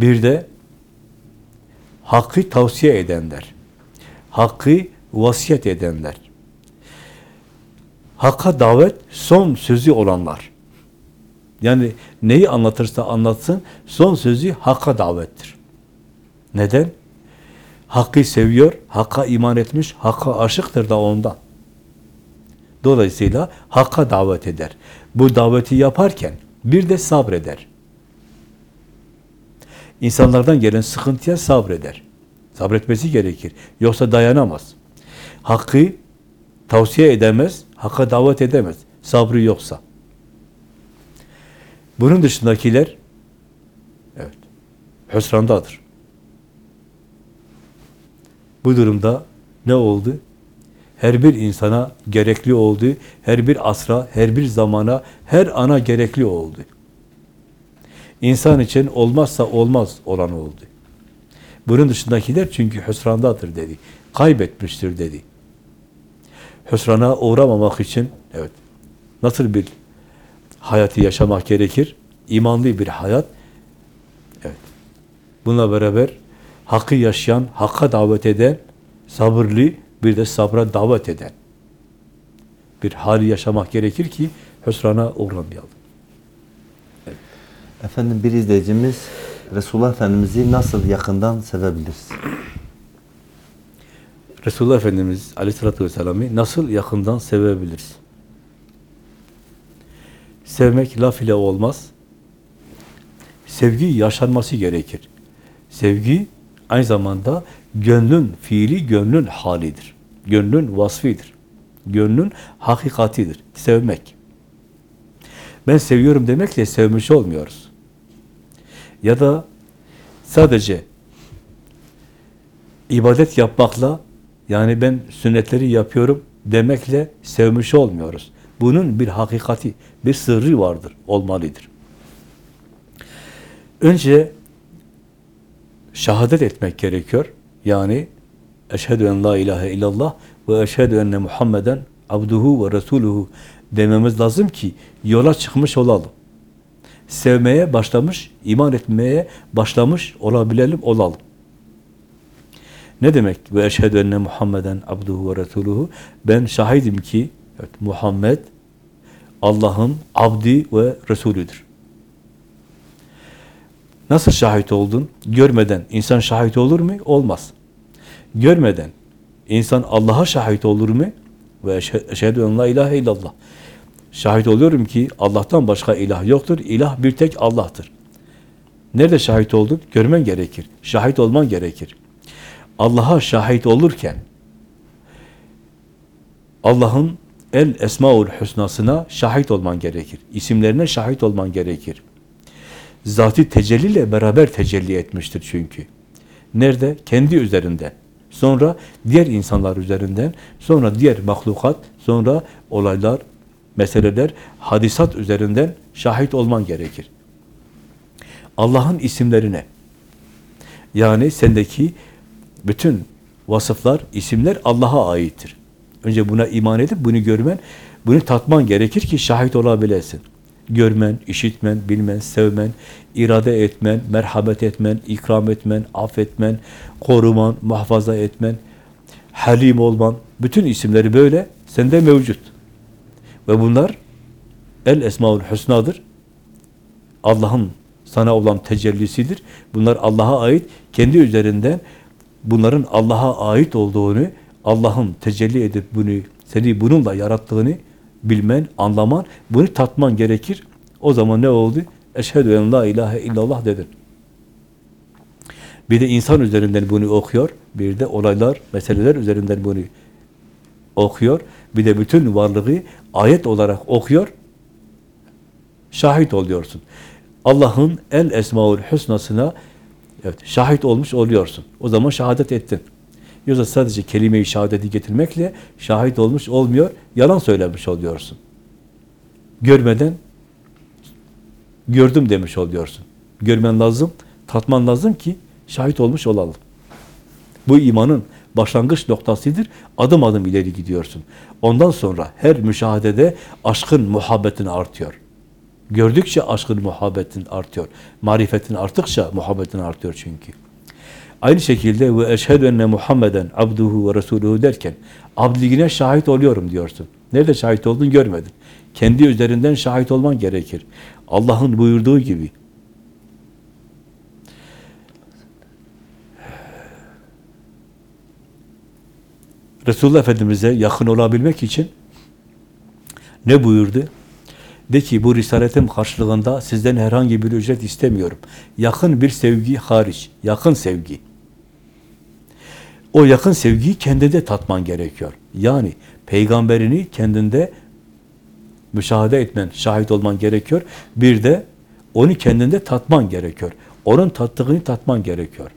Bir de hakkı tavsiye edenler, hakkı vasiyet edenler, hakka davet son sözü olanlar. Yani neyi anlatırsa anlatsın, son sözü hakka davettir. Neden? Hakkı seviyor, hakka iman etmiş, hakka aşıktır da ondan. Dolayısıyla hakka davet eder. Bu daveti yaparken bir de sabreder. İnsanlardan gelen sıkıntıya sabreder. Sabretmesi gerekir. Yoksa dayanamaz. Hakkı tavsiye edemez, hakka davet edemez. Sabrı yoksa. Bunun dışındakiler evet, hüsrandadır. Bu durumda ne oldu? Her bir insana gerekli oldu. Her bir asra, her bir zamana, her ana gerekli oldu. İnsan için olmazsa olmaz olan oldu. Bunun dışındakiler çünkü hüsrandadır dedi. Kaybetmiştir dedi. Hüsrana uğramamak için evet nasıl bir hayatı yaşamak gerekir? İmanlı bir hayat. Evet. Bununla beraber hakkı yaşayan, hakka davet eden, sabırlı, bir de sabra davet eden bir hali yaşamak gerekir ki hüsrana uğramayalım. Efendim bir izleyicimiz Resulullah Efendimiz'i nasıl yakından sevebiliriz? Resulullah Efendimiz Aleyhisselatü Vesselam'ı nasıl yakından sevebiliriz? Sevmek laf ile olmaz. Sevgi yaşanması gerekir. Sevgi aynı zamanda gönlün fiili, gönlün halidir. Gönlün vasfidir. Gönlün hakikatidir. Sevmek. Ben seviyorum demekle sevmiş olmuyoruz. Ya da sadece ibadet yapmakla yani ben sünnetleri yapıyorum demekle sevmiş olmuyoruz. Bunun bir hakikati, bir sırrı vardır, olmalıdır. Önce şehadet etmek gerekiyor. Yani eşhedü en la ilahe illallah ve eşhedü enne Muhammeden abduhu ve resuluhu dememiz lazım ki yola çıkmış olalım. Sevmeye başlamış, iman etmeye başlamış olabilelim, olalım. Ne demek? Ve eşhedü enne Muhammeden abduhu ve resuluhu. Ben şahidim ki evet, Muhammed Allah'ın abdi ve Resulüdür. Nasıl şahit oldun? Görmeden insan şahit olur mu? Olmaz. Görmeden insan Allah'a şahit olur mu? Ve eşhedü en la ilahe illallah. Şahit oluyorum ki Allah'tan başka ilah yoktur. İlah bir tek Allah'tır. Nerede şahit oldun? Görmen gerekir. Şahit olman gerekir. Allah'a şahit olurken Allah'ın El Esmaül Hüsna'sına şahit olman gerekir. İsimlerine şahit olman gerekir. Zati tecelliyle beraber tecelli etmiştir çünkü. Nerede? Kendi üzerinden. Sonra diğer insanlar üzerinden, sonra diğer mahlukat, sonra olaylar, meseleler, hadisat üzerinden şahit olman gerekir. Allah'ın isimlerine, yani sendeki bütün vasıflar, isimler Allah'a aittir. Önce buna iman edip bunu görmen, bunu tatman gerekir ki şahit olabilesin. Görmen, işitmen, bilmen, sevmen, irade etmen, merhamet etmen, ikram etmen, affetmen, koruman, muhafaza etmen, halim olman, bütün isimleri böyle sende mevcut. Ve bunlar El Esmaül Hüsna'dır. Allah'ın sana olan tecellisidir. Bunlar Allah'a ait, kendi üzerinden bunların Allah'a ait olduğunu, Allah'ın tecelli edip bunu, seni bununla yarattığını bilmen, anlaman, bunu tatman gerekir. O zaman ne oldu? Eşhedü en la ilahe illallah dedin. Bir de insan üzerinden bunu okuyor, bir de olaylar, meseleler üzerinden bunu okuyor, bir de bütün varlığı ayet olarak okuyor, şahit oluyorsun. Allah'ın el esmaül hüsnasına evet, şahit olmuş oluyorsun. O zaman şehadet ettin. Yoksa sadece kelime-i şehadeti getirmekle şahit olmuş olmuyor, yalan söylemiş oluyorsun. Görmeden gördüm demiş oluyorsun. Görmen lazım, tatman lazım ki şahit olmuş olalım. Bu imanın başlangıç noktasıdır. Adım adım ileri gidiyorsun. Ondan sonra her müşahedede aşkın, muhabbetin artıyor. Gördükçe aşkın, muhabbetin artıyor. Marifetin arttıkça muhabbetin artıyor çünkü. Aynı şekilde ve eşhedü enne Muhammeden abduhu ve resuluhu derken abdiliğine şahit oluyorum diyorsun. Nerede şahit oldun görmedin. Kendi üzerinden şahit olman gerekir. Allah'ın buyurduğu gibi. Resulullah Efendimiz'e yakın olabilmek için ne buyurdu? De ki bu risaletim karşılığında sizden herhangi bir ücret istemiyorum. Yakın bir sevgi hariç. Yakın sevgi. O yakın sevgiyi kendinde tatman gerekiyor. Yani peygamberini kendinde müşahede etmen, şahit olman gerekiyor. Bir de onu kendinde tatman gerekiyor. Onun tattığını tatman gerekiyor.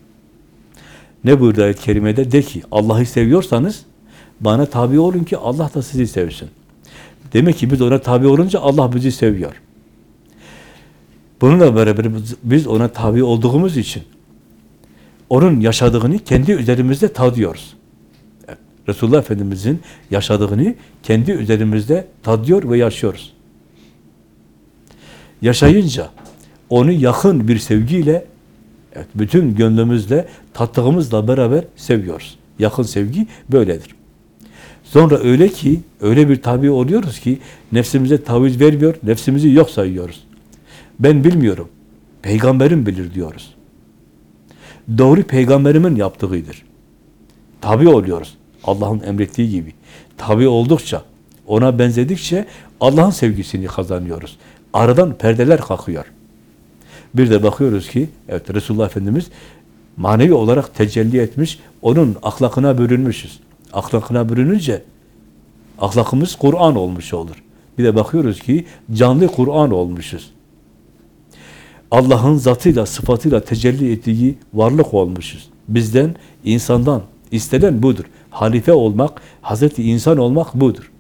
Ne buyurdu ayet-i kerimede? De ki Allah'ı seviyorsanız bana tabi olun ki Allah da sizi sevsin. Demek ki biz ona tabi olunca Allah bizi seviyor. Bununla beraber biz ona tabi olduğumuz için onun yaşadığını kendi üzerimizde tadıyoruz. Evet, Resulullah Efendimiz'in yaşadığını kendi üzerimizde tadıyor ve yaşıyoruz. Yaşayınca onu yakın bir sevgiyle evet, bütün gönlümüzle tattığımızla beraber seviyoruz. Yakın sevgi böyledir. Sonra öyle ki, öyle bir tabi oluyoruz ki nefsimize taviz vermiyor, nefsimizi yok sayıyoruz. Ben bilmiyorum, peygamberim bilir diyoruz. Doğru peygamberimin yaptığıdır. Tabi oluyoruz. Allah'ın emrettiği gibi. Tabi oldukça, ona benzedikçe Allah'ın sevgisini kazanıyoruz. Aradan perdeler kalkıyor. Bir de bakıyoruz ki, evet Resulullah Efendimiz manevi olarak tecelli etmiş, onun ahlakına bürünmüşüz. Ahlakına bürününce ahlakımız Kur'an olmuş olur. Bir de bakıyoruz ki canlı Kur'an olmuşuz. Allah'ın zatıyla, sıfatıyla tecelli ettiği varlık olmuşuz. Bizden, insandan istenen budur. Halife olmak, Hazreti insan olmak budur.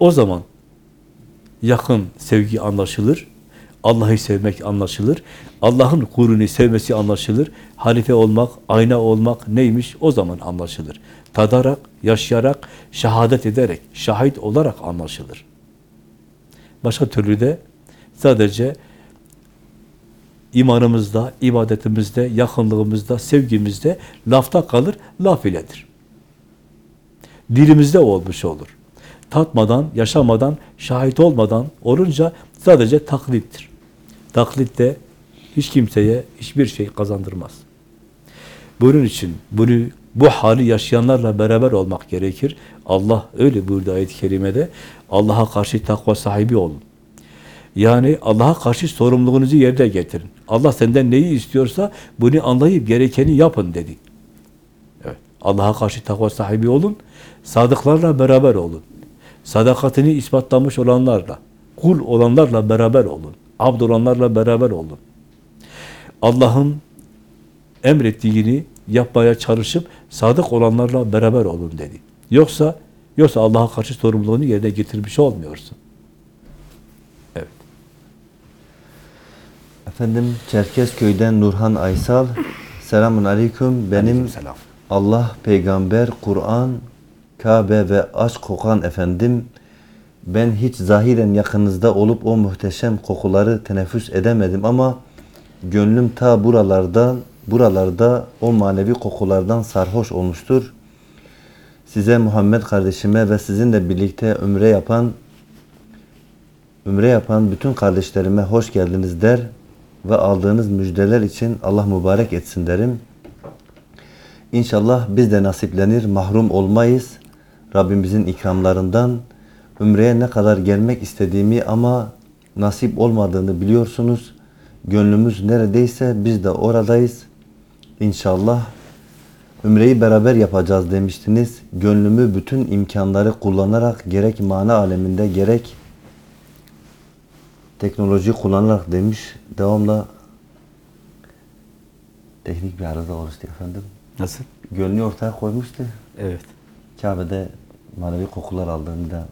O zaman yakın sevgi anlaşılır, Allah'ı sevmek anlaşılır, Allah'ın kulunu sevmesi anlaşılır, halife olmak, ayna olmak neymiş o zaman anlaşılır. Tadarak, yaşayarak, şehadet ederek, şahit olarak anlaşılır. Başka türlü de sadece imanımızda, ibadetimizde, yakınlığımızda, sevgimizde lafta kalır, laf iledir. Dilimizde olmuş olur. Tatmadan, yaşamadan, şahit olmadan olunca sadece taklittir. Taklit de hiç kimseye hiçbir şey kazandırmaz. Bunun için bunu bu hali yaşayanlarla beraber olmak gerekir. Allah öyle buyurdu ayet-i kerimede. Allah'a karşı takva sahibi olun. Yani Allah'a karşı sorumluluğunuzu yerine getirin. Allah senden neyi istiyorsa bunu anlayıp gerekeni yapın dedi. Evet. Allah'a karşı takva sahibi olun. Sadıklarla beraber olun. Sadakatini ispatlamış olanlarla, kul olanlarla beraber olun. Abd olanlarla beraber olun. Allah'ın emrettiğini yapmaya çalışıp sadık olanlarla beraber olun dedi. Yoksa yoksa Allah'a karşı sorumluluğunu yerine getirmiş olmuyorsun. Efendim Çerkezköy'den Nurhan Aysal. Selamun Aleyküm. Benim Selam. Allah, Peygamber, Kur'an, Kabe ve aşk kokan efendim Ben hiç zahiren yakınızda olup o muhteşem kokuları teneffüs edemedim ama gönlüm ta buralardan, buralarda o manevi kokulardan sarhoş olmuştur. Size Muhammed kardeşime ve sizinle birlikte ömre yapan Ümre yapan bütün kardeşlerime hoş geldiniz der ve aldığınız müjdeler için Allah mübarek etsin derim. İnşallah biz de nasiplenir, mahrum olmayız. Rabbimizin ikramlarından Ümre'ye ne kadar gelmek istediğimi ama nasip olmadığını biliyorsunuz. Gönlümüz neredeyse biz de oradayız. İnşallah Ümre'yi beraber yapacağız demiştiniz. Gönlümü bütün imkanları kullanarak gerek mana aleminde gerek teknoloji kullanarak demiş. Devamla teknik bir arıza oluştu efendim. Nasıl? Gönlünü ortaya koymuştu. Evet. Kabe'de manevi kokular aldığını da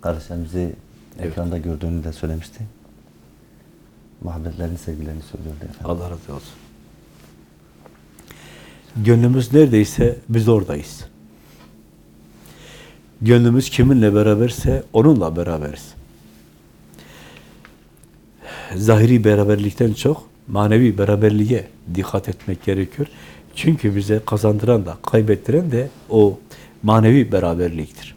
kardeşlerimizi Evet. ekranda gördüğünü de söylemişti. Muhabbetlerini, sevgilerini söylüyordu efendim. Allah razı olsun. Gönlümüz neredeyse biz oradayız. Gönlümüz kiminle beraberse onunla beraberiz. Zahiri beraberlikten çok manevi beraberliğe dikkat etmek gerekiyor. Çünkü bize kazandıran da kaybettiren de o manevi beraberliktir.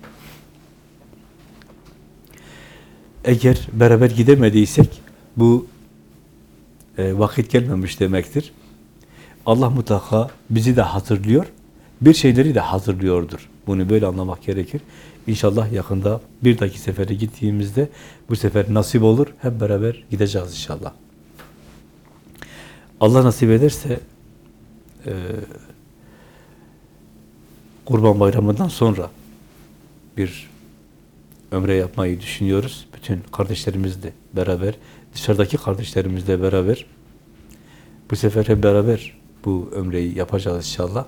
Eğer beraber gidemediysek bu e, vakit gelmemiş demektir. Allah mutlaka bizi de hazırlıyor, bir şeyleri de hazırlıyordur. Bunu böyle anlamak gerekir. İnşallah yakında bir dahaki sefere gittiğimizde bu sefer nasip olur, hep beraber gideceğiz inşallah. Allah nasip ederse e, Kurban Bayramı'ndan sonra bir ömre yapmayı düşünüyoruz. Bütün kardeşlerimizle beraber, dışarıdaki kardeşlerimizle beraber bu sefer hep beraber bu ömreyi yapacağız inşallah.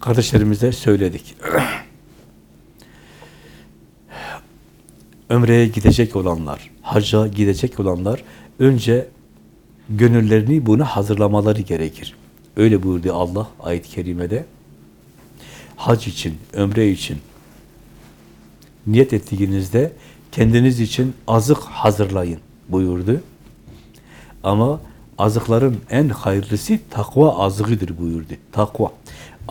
Kardeşlerimize söyledik. [CLEARS THROAT] Ömreye gidecek olanlar, hacca gidecek olanlar önce gönüllerini buna hazırlamaları gerekir. Öyle buyurdu Allah ayet-i kerimede. Hac için, ömre için niyet ettiğinizde kendiniz için azık hazırlayın buyurdu. Ama azıkların en hayırlısı takva azığıdır buyurdu. Takva.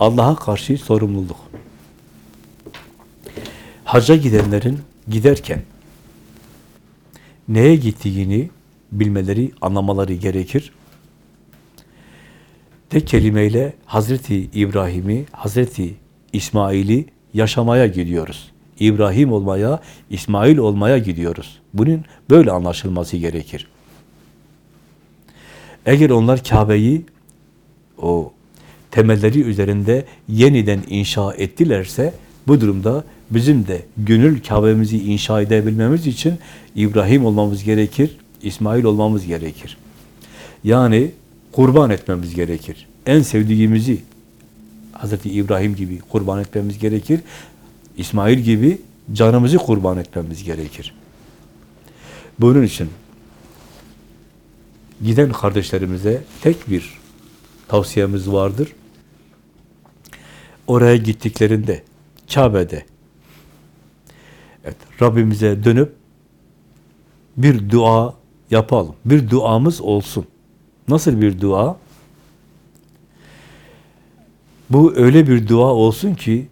Allah'a karşı sorumluluk. Hacca gidenlerin giderken neye gittiğini bilmeleri, anlamaları gerekir. Tek kelimeyle Hazreti İbrahim'i, Hazreti İsmail'i yaşamaya gidiyoruz. İbrahim olmaya, İsmail olmaya gidiyoruz. Bunun böyle anlaşılması gerekir. Eğer onlar Kabe'yi o temelleri üzerinde yeniden inşa ettilerse bu durumda bizim de gönül Kabe'mizi inşa edebilmemiz için İbrahim olmamız gerekir, İsmail olmamız gerekir. Yani kurban etmemiz gerekir. En sevdiğimizi Hazreti İbrahim gibi kurban etmemiz gerekir. İsmail gibi canımızı kurban etmemiz gerekir. Bunun için giden kardeşlerimize tek bir tavsiyemiz vardır. Oraya gittiklerinde, Kabe'de evet, Rabbimize dönüp bir dua yapalım. Bir duamız olsun. Nasıl bir dua? Bu öyle bir dua olsun ki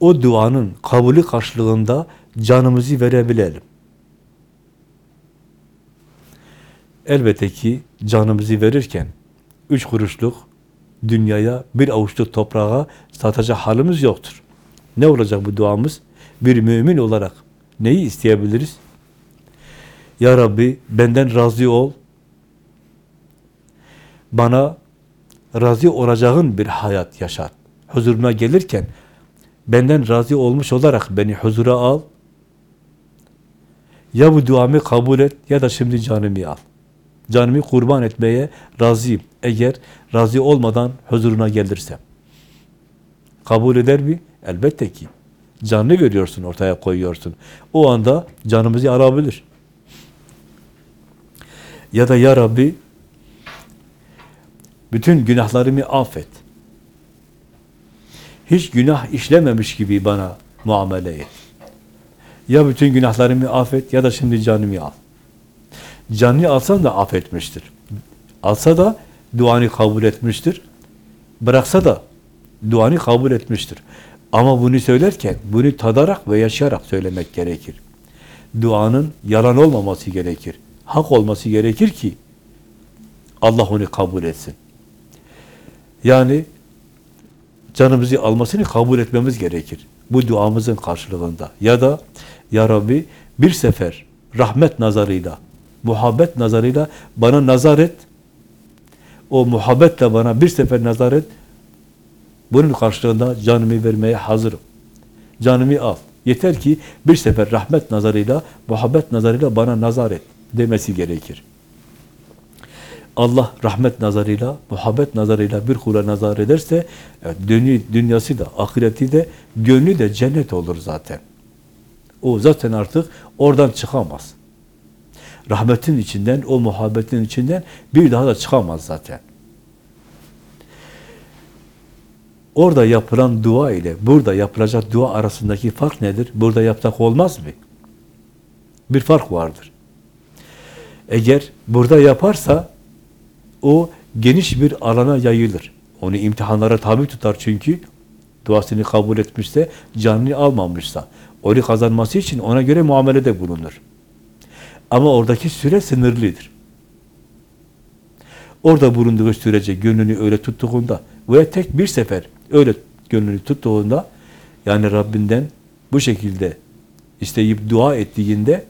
o duanın kabulü karşılığında canımızı verebilelim. Elbette ki canımızı verirken üç kuruşluk dünyaya bir avuçluk toprağa satacak halimiz yoktur. Ne olacak bu duamız? Bir mümin olarak neyi isteyebiliriz? Ya Rabbi benden razı ol. Bana razı olacağın bir hayat yaşat. Huzuruna gelirken benden razı olmuş olarak beni huzura al. Ya bu duamı kabul et ya da şimdi canımı al. Canımı kurban etmeye razıyım. Eğer razı olmadan huzuruna gelirsem. Kabul eder mi? Elbette ki. Canını veriyorsun, ortaya koyuyorsun. O anda canımızı alabilir. Ya da ya Rabbi bütün günahlarımı affet. hiç günah işlememiş gibi bana muamele et. Ya bütün günahlarımı affet ya da şimdi canımı al. Canını alsan da affetmiştir. Alsa da duanı kabul etmiştir. Bıraksa da duanı kabul etmiştir. Ama bunu söylerken bunu tadarak ve yaşayarak söylemek gerekir. Duanın yalan olmaması gerekir. Hak olması gerekir ki Allah onu kabul etsin. Yani canımızı almasını kabul etmemiz gerekir. Bu duamızın karşılığında. Ya da Ya Rabbi bir sefer rahmet nazarıyla, muhabbet nazarıyla bana nazar et. O muhabbetle bana bir sefer nazar et. Bunun karşılığında canımı vermeye hazırım. Canımı al. Yeter ki bir sefer rahmet nazarıyla, muhabbet nazarıyla bana nazar et demesi gerekir. Allah rahmet nazarıyla, muhabbet nazarıyla bir kula nazar ederse evet, dünya, dünyası da, ahireti de, gönlü de cennet olur zaten. O zaten artık oradan çıkamaz. Rahmetin içinden, o muhabbetin içinden bir daha da çıkamaz zaten. Orada yapılan dua ile burada yapılacak dua arasındaki fark nedir? Burada yapsak olmaz mı? Bir fark vardır. Eğer burada yaparsa o geniş bir alana yayılır. Onu imtihanlara tabi tutar çünkü duasını kabul etmişse, canını almamışsa, onu kazanması için ona göre muamelede bulunur. Ama oradaki süre sınırlıdır. Orada bulunduğu sürece gönlünü öyle tuttuğunda veya tek bir sefer öyle gönlünü tuttuğunda yani Rabbinden bu şekilde isteyip dua ettiğinde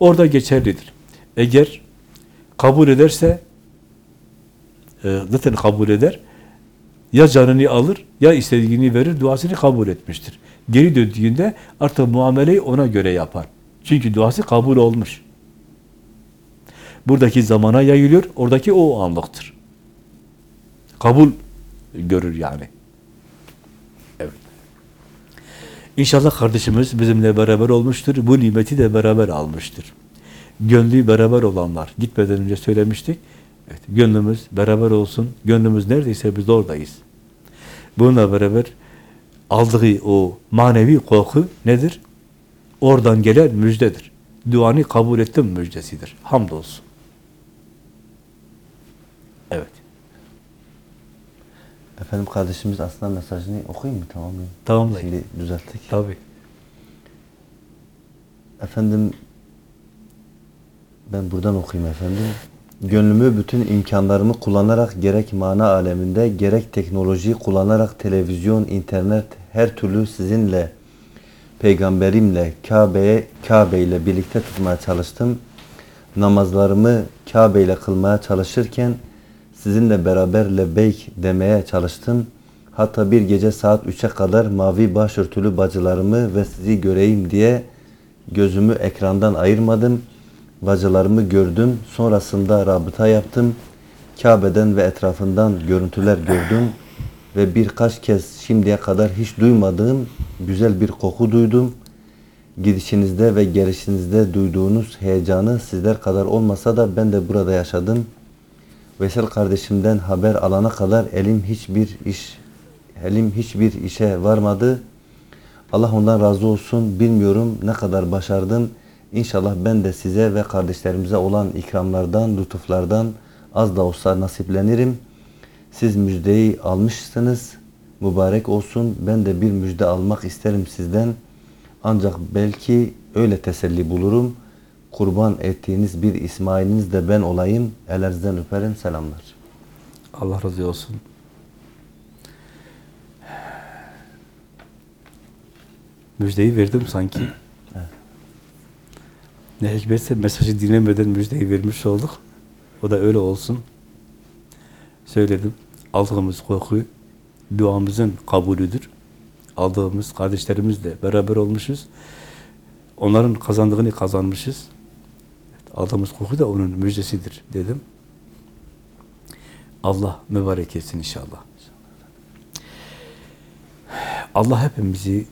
orada geçerlidir. Eğer kabul ederse e, zaten kabul eder. Ya canını alır ya istediğini verir, duasını kabul etmiştir. Geri döndüğünde artık muameleyi ona göre yapar. Çünkü duası kabul olmuş. Buradaki zamana yayılıyor, oradaki o anlıktır. Kabul görür yani. Evet. İnşallah kardeşimiz bizimle beraber olmuştur. Bu nimeti de beraber almıştır. Gönlü beraber olanlar, gitmeden önce söylemiştik. Evet, gönlümüz beraber olsun. Gönlümüz neredeyse biz oradayız. Bununla beraber aldığı o manevi korku nedir? Oradan gelen müjdedir. Duanı kabul ettim müjdesidir. Hamdolsun. Evet. Efendim kardeşimiz aslında mesajını okuyayım mı? Tamam mı? Tamamlayın. Şimdi düzelttik. Tabii. Efendim ben buradan okuyayım efendim. Gönlümü bütün imkanlarımı kullanarak gerek mana aleminde gerek teknolojiyi kullanarak televizyon, internet her türlü sizinle peygamberimle Kabe'ye Kabe ile birlikte tutmaya çalıştım. Namazlarımı Kabe ile kılmaya çalışırken sizinle beraber lebeyk demeye çalıştım. Hatta bir gece saat 3'e kadar mavi başörtülü bacılarımı ve sizi göreyim diye gözümü ekrandan ayırmadım. Bacılarımı gördüm. Sonrasında rabıta yaptım. Kabe'den ve etrafından görüntüler gördüm. Ve birkaç kez şimdiye kadar hiç duymadığım güzel bir koku duydum. Gidişinizde ve gelişinizde duyduğunuz heyecanı sizler kadar olmasa da ben de burada yaşadım. Veysel kardeşimden haber alana kadar elim hiçbir iş elim hiçbir işe varmadı. Allah ondan razı olsun. Bilmiyorum ne kadar başardım. İnşallah ben de size ve kardeşlerimize olan ikramlardan, lütuflardan az da olsa nasiplenirim. Siz müjdeyi almışsınız. Mübarek olsun. Ben de bir müjde almak isterim sizden. Ancak belki öyle teselli bulurum. Kurban ettiğiniz bir İsmail'iniz de ben olayım. Ellerinizden öperim. Selamlar. Allah razı olsun. Müjdeyi verdim sanki. Ne hikmetse mesajı dinlemeden müjdeyi vermiş olduk. O da öyle olsun. Söyledim. Aldığımız koku duamızın kabulüdür. Aldığımız kardeşlerimizle beraber olmuşuz. Onların kazandığını kazanmışız. Aldığımız koku da onun müjdesidir dedim. Allah mübarek etsin inşallah. Allah hepimizi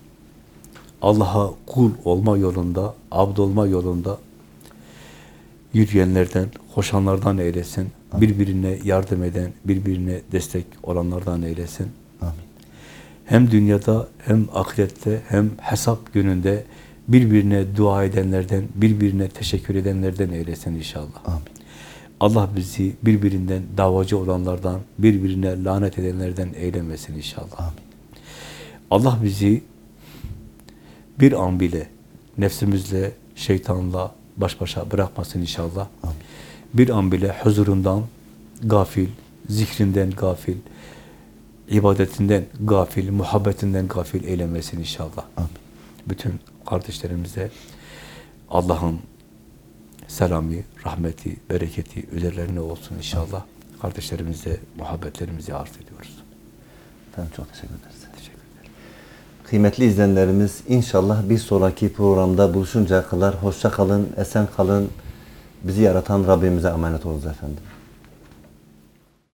Allah'a kul olma yolunda, abd olma yolunda yürüyenlerden, koşanlardan eylesin. Birbirine yardım eden, birbirine destek olanlardan eylesin. Amin. hem dünyada hem ahirette hem hesap gününde birbirine dua edenlerden, birbirine teşekkür edenlerden eylesin inşallah. Amin. Allah bizi birbirinden davacı olanlardan, birbirine lanet edenlerden eylemesin inşallah. Amin. Allah bizi bir an bile nefsimizle, şeytanla baş başa bırakmasın inşallah. Amin. Bir an bile huzurundan gafil, zikrinden gafil, ibadetinden gafil, muhabbetinden gafil eylemesin inşallah. Amin. Bütün kardeşlerimize Allah'ın selamı, rahmeti, bereketi üzerlerine olsun inşallah. Kardeşlerimize muhabbetlerimizi arz ediyoruz. Efendim çok teşekkür ederiz. Teşekkür ederim. Kıymetli izleyenlerimiz inşallah bir sonraki programda buluşuncaya kadar hoşça kalın, esen kalın. Bizi yaratan Rabbimize emanet olunuz efendim.